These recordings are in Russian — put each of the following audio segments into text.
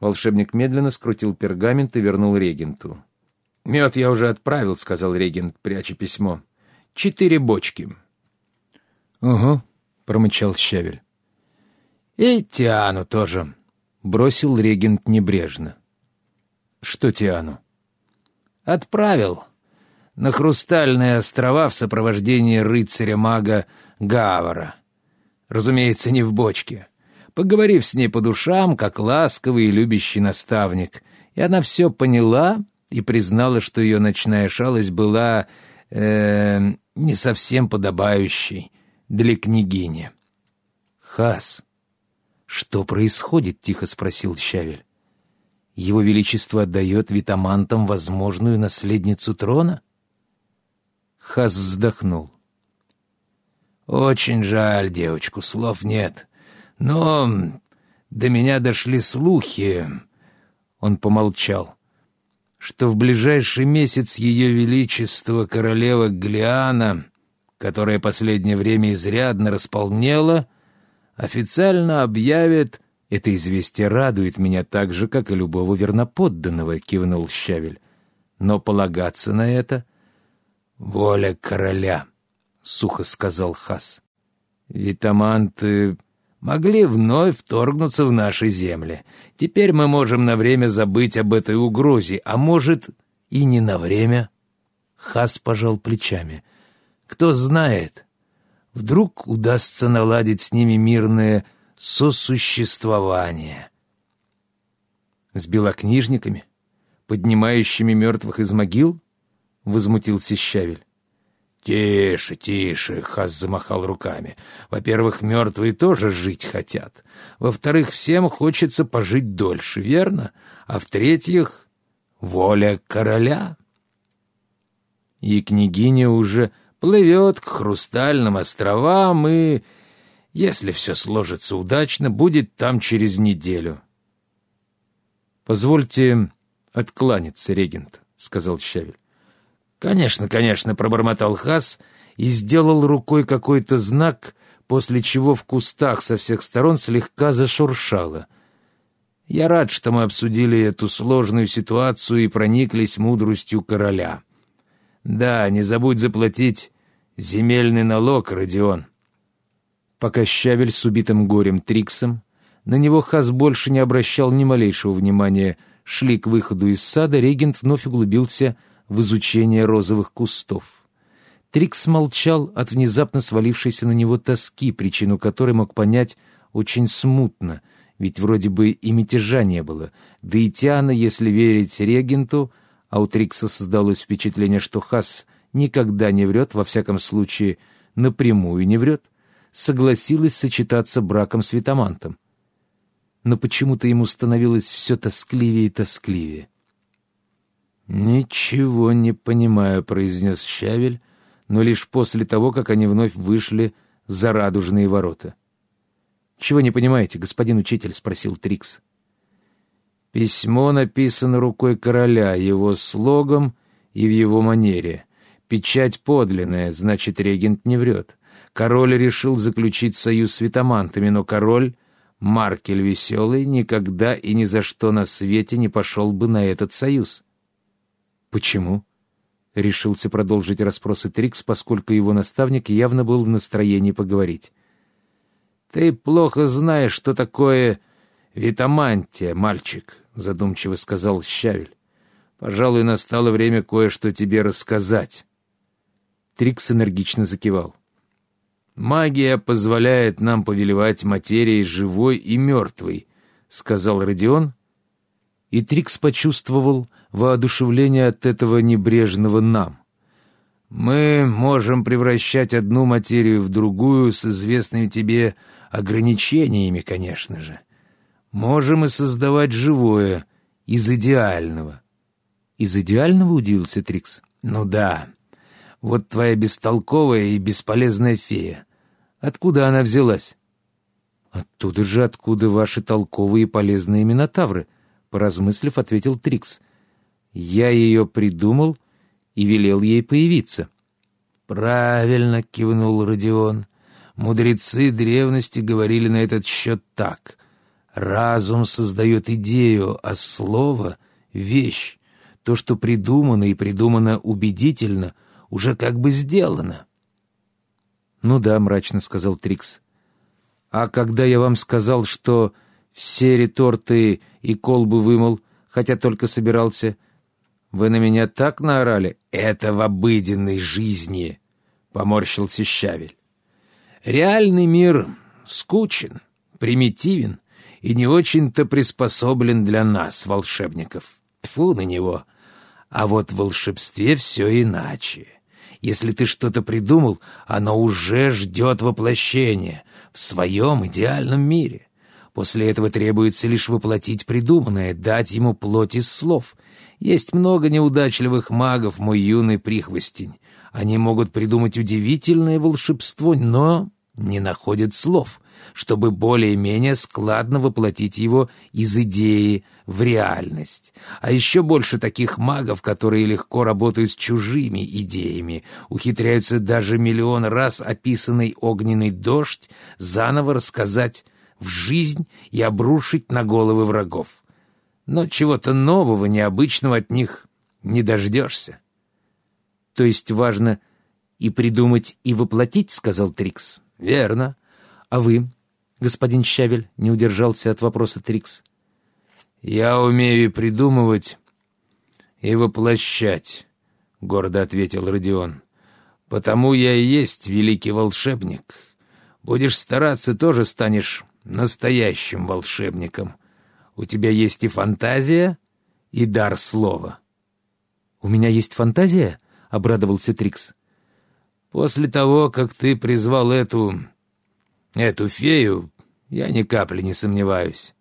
Волшебник медленно скрутил пергамент и вернул регенту. «Мед я уже отправил», — сказал регент, пряча письмо. «Четыре бочки». «Угу», — промычал Щавель. «И Тиану тоже», — бросил регент небрежно. «Что Тиану?» «Отправил на Хрустальные острова в сопровождении рыцаря-мага Гавара. Разумеется, не в бочке поговорив с ней по душам, как ласковый и любящий наставник. И она все поняла и признала, что ее ночная шалость была э, не совсем подобающей для княгини. «Хас, что происходит?» — тихо спросил Щавель. «Его Величество отдает витамантам возможную наследницу трона?» Хас вздохнул. «Очень жаль девочку, слов нет. Но до меня дошли слухи, он помолчал, что в ближайший месяц ее величество королева Глиана, которая последнее время изрядно располнела, официально объявит «Это известие радует меня так же, как и любого верноподданного», — кивнул Щавель. «Но полагаться на это — воля короля», — сухо сказал Хас. «Витаманты могли вновь вторгнуться в наши земли. Теперь мы можем на время забыть об этой угрозе, а может и не на время. Хас пожал плечами. Кто знает, вдруг удастся наладить с ними мирное сосуществование. С белокнижниками, поднимающими мертвых из могил? Возмутился Щавель. «Тише, тише!» — Хас замахал руками. «Во-первых, мертвые тоже жить хотят. Во-вторых, всем хочется пожить дольше, верно? А в-третьих, воля короля». И княгиня уже плывет к хрустальным островам и, если все сложится удачно, будет там через неделю. «Позвольте откланяться, регент», — сказал Щавель. «Конечно, конечно», — пробормотал Хас и сделал рукой какой-то знак, после чего в кустах со всех сторон слегка зашуршало. «Я рад, что мы обсудили эту сложную ситуацию и прониклись мудростью короля. Да, не забудь заплатить земельный налог, Родион». Пока Щавель с убитым горем Триксом, на него Хас больше не обращал ни малейшего внимания, шли к выходу из сада, регент вновь углубился в изучение розовых кустов. Трикс молчал от внезапно свалившейся на него тоски, причину которой мог понять очень смутно, ведь вроде бы и мятежа не было, да и Тиана, если верить регенту, а у Трикса создалось впечатление, что Хас никогда не врет, во всяком случае напрямую не врет, согласилась сочетаться браком с Витамантом. Но почему-то ему становилось все тоскливее и тоскливее. «Ничего не понимаю», — произнес Щавель, но лишь после того, как они вновь вышли за радужные ворота. «Чего не понимаете, господин учитель?» — спросил Трикс. «Письмо написано рукой короля, его слогом и в его манере. Печать подлинная, значит, регент не врет. Король решил заключить союз с витамантами, но король, Маркель Веселый, никогда и ни за что на свете не пошел бы на этот союз». «Почему?» — решился продолжить расспросы Трикс, поскольку его наставник явно был в настроении поговорить. «Ты плохо знаешь, что такое витамантия, мальчик», — задумчиво сказал Щавель. «Пожалуй, настало время кое-что тебе рассказать». Трикс энергично закивал. «Магия позволяет нам повелевать материей живой и мертвой», — сказал Родион. И Трикс почувствовал, воодушевление от этого небрежного «нам». «Мы можем превращать одну материю в другую с известными тебе ограничениями, конечно же. Можем и создавать живое из идеального». «Из идеального?» — удивился Трикс. «Ну да. Вот твоя бестолковая и бесполезная фея. Откуда она взялась?» «Оттуда же, откуда ваши толковые и полезные минотавры», — поразмыслив, ответил Трикс. Я ее придумал и велел ей появиться. «Правильно», — кивнул Родион. «Мудрецы древности говорили на этот счет так. Разум создает идею, а слово — вещь. То, что придумано и придумано убедительно, уже как бы сделано. «Ну да», — мрачно сказал Трикс. «А когда я вам сказал, что все реторты и колбы вымыл, хотя только собирался, вы на меня так наорали?» «Это в обыденной жизни», — поморщился Щавель. «Реальный мир скучен, примитивен и не очень-то приспособлен для нас, волшебников. Тьфу на него. А вот в волшебстве все иначе. Если ты что-то придумал, оно уже ждет воплощения в своем идеальном мире. После этого требуется лишь воплотить придуманное, дать ему плоть из слов. Есть много неудачливых магов, мой юный прихвостень. Они могут придумать удивительное волшебство, но не находят слов, чтобы более-менее складно воплотить его из идеи в реальность. А еще больше таких магов, которые легко работают с чужими идеями, ухитряются даже миллион раз описанный огненный дождь заново рассказать в жизнь и обрушить на головы врагов. Но чего-то нового, необычного от них не дождешься. То есть важно и придумать, и воплотить, — сказал Трикс. Верно. А вы, господин Щавель, не удержался от вопроса Трикс. «Я умею придумывать и воплощать», — гордо ответил Родион. «Потому я и есть великий волшебник. Будешь стараться, тоже станешь настоящим волшебником. У тебя есть и фантазия, и дар слова». «У меня есть фантазия?» — обрадовался Трикс. «После того, как ты призвал эту... эту фею, я ни капли не сомневаюсь.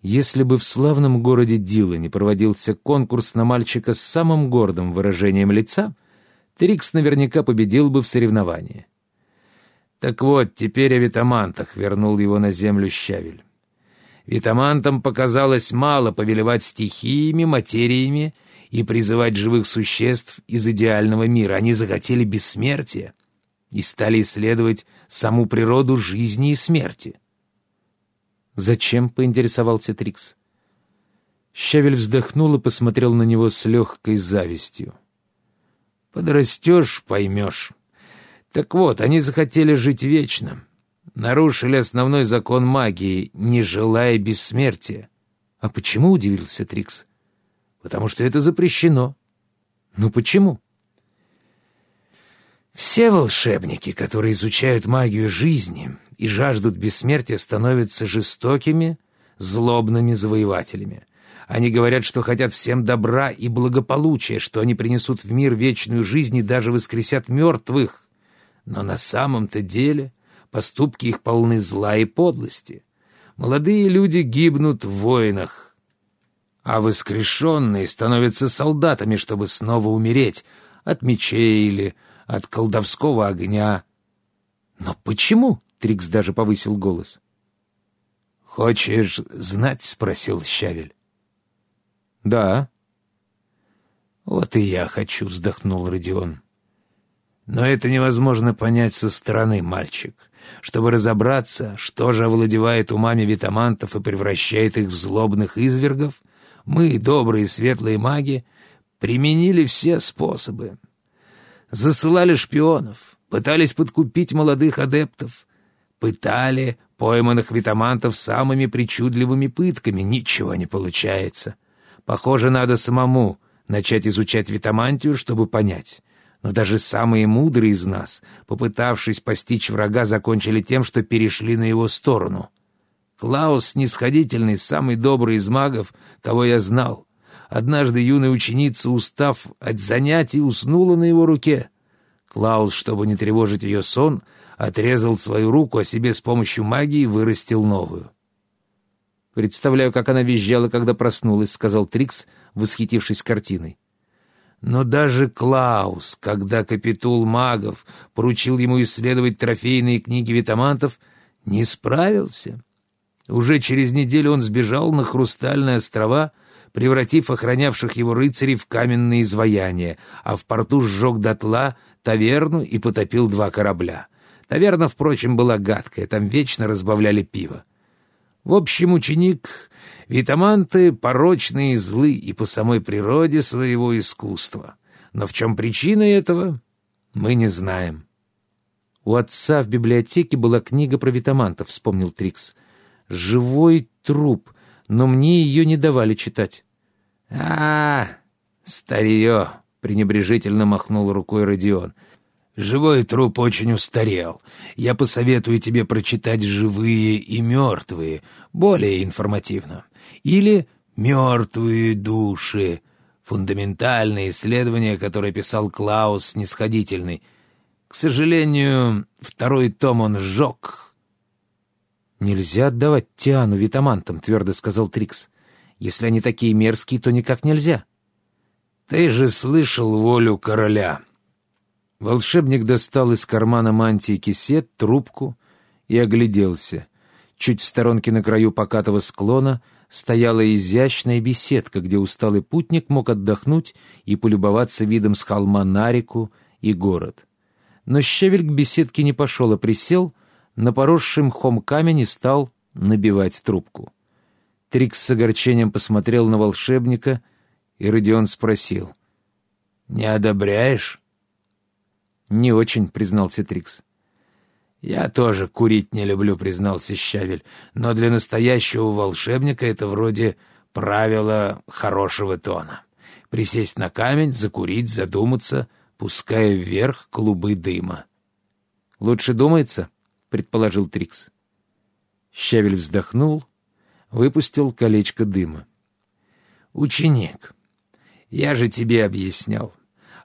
Если бы в славном городе Дилане проводился конкурс на мальчика с самым гордым выражением лица, Трикс наверняка победил бы в соревновании. Так вот, теперь о витамантах вернул его на землю Щавель. Витамантам показалось мало повелевать стихиями, материями и призывать живых существ из идеального мира. Они захотели бессмертия и стали исследовать саму природу жизни и смерти. «Зачем?» — поинтересовался Трикс. Щавель вздохнул и посмотрел на него с легкой завистью. «Подрастешь — поймешь. Так вот, они захотели жить вечно. Нарушили основной закон магии, не желая бессмертия. А почему, — удивился Трикс? Потому что это запрещено. Ну почему? Все волшебники, которые изучают магию жизни, и жаждут бессмертия, становятся жестокими, злобными завоевателями. Они говорят, что хотят всем добра и благополучия, что они принесут в мир вечную жизнь и даже воскресят мертвых. Но на самом-то деле поступки их полны зла и подлости. Молодые люди гибнут в войнах, а воскрешенные становятся солдатами, чтобы снова умереть от мечей или от колдовского огня. Но почему? Трикс даже повысил голос. «Хочешь знать?» — спросил Щавель. «Да». «Вот и я хочу», — вздохнул Родион. «Но это невозможно понять со стороны, мальчик. Чтобы разобраться, что же овладевает умами витамантов и превращает их в злобных извергов, мы, добрые светлые маги, применили все способы. Засылали шпионов, пытались подкупить молодых адептов, Пытали пойманных витамантов самыми причудливыми пытками. Ничего не получается. Похоже, надо самому начать изучать витамантию, чтобы понять. Но даже самые мудрые из нас, попытавшись постичь врага, закончили тем, что перешли на его сторону. Клаус снисходительный, самый добрый из магов, кого я знал. Однажды юная ученица, устав от занятий, уснула на его руке. Клаус, чтобы не тревожить ее сон, отрезал свою руку, а себе с помощью магии вырастил новую. «Представляю, как она визжала, когда проснулась», — сказал Трикс, восхитившись картиной. Но даже Клаус, когда капитул магов поручил ему исследовать трофейные книги витамантов, не справился. Уже через неделю он сбежал на Хрустальные острова, превратив охранявших его рыцарей в каменные изваяния, а в порту сжег дотла таверну и потопил два корабля. Таверна, впрочем, была гадкая, там вечно разбавляли пиво. В общем, ученик Витаманты порочные и злы и по самой природе своего искусства. Но в чем причина этого, мы не знаем. «У отца в библиотеке была книга про витамантов», — вспомнил Трикс. «Живой труп, но мне ее не давали читать». «А, старье!» — пренебрежительно махнул рукой Родион. «Живой труп очень устарел. Я посоветую тебе прочитать «Живые и мертвые», более информативно. Или «Мертвые души», фундаментальное исследование, которое писал Клаус Снисходительный. К сожалению, второй том он сжег. «Нельзя отдавать Тиану витамантам», — твердо сказал Трикс. «Если они такие мерзкие, то никак нельзя». «Ты же слышал волю короля». Волшебник достал из кармана мантии кисет, трубку и огляделся. Чуть в сторонке на краю покатого склона стояла изящная беседка, где усталый путник мог отдохнуть и полюбоваться видом с холма на реку и город. Но щавель к беседке не пошел, а присел на поросший мхом камень и стал набивать трубку. Трикс с огорчением посмотрел на волшебника, и Родион спросил. «Не одобряешь?» «Не очень», — признался Трикс. «Я тоже курить не люблю», — признался Щавель, «но для настоящего волшебника это вроде правила хорошего тона. Присесть на камень, закурить, задуматься, пуская вверх клубы дыма». «Лучше думается», — предположил Трикс. Щавель вздохнул, выпустил колечко дыма. «Ученик, я же тебе объяснял.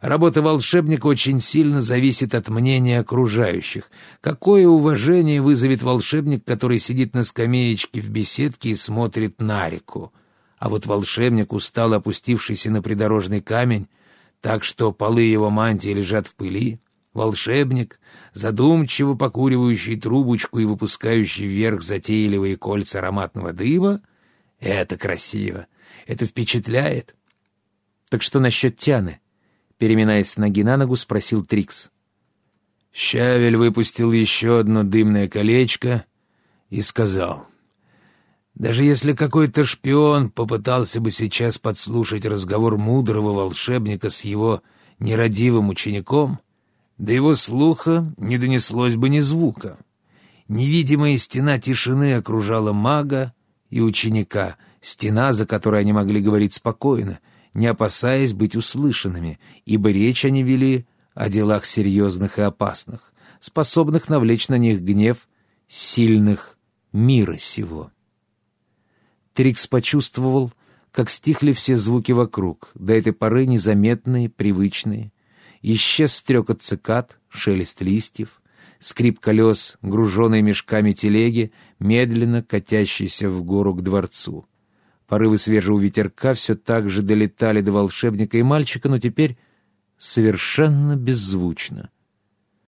Работа волшебника очень сильно зависит от мнения окружающих. Какое уважение вызовет волшебник, который сидит на скамеечке в беседке и смотрит на реку? А вот волшебник, устало опустившийся на придорожный камень, так что полы его мантии лежат в пыли, волшебник, задумчиво покуривающий трубочку и выпускающий вверх затейливые кольца ароматного дыма, это красиво, это впечатляет. Так что насчет Тяны? Переминаясь с ноги на ногу, спросил Трикс. Щавель выпустил еще одно дымное колечко и сказал, «Даже если какой-то шпион попытался бы сейчас подслушать разговор мудрого волшебника с его нерадивым учеником, до его слуха не донеслось бы ни звука. Невидимая стена тишины окружала мага и ученика, стена, за которой они могли говорить спокойно — не опасаясь быть услышанными, ибо речь они вели о делах серьезных и опасных, способных навлечь на них гнев сильных мира сего. Трикс почувствовал, как стихли все звуки вокруг, до этой поры незаметные, привычные. Исчез стрекот цикад, шелест листьев, скрип колес, груженные мешками телеги, медленно катящейся в гору к дворцу. Порывы свежего ветерка все так же долетали до волшебника и мальчика, но теперь совершенно беззвучно.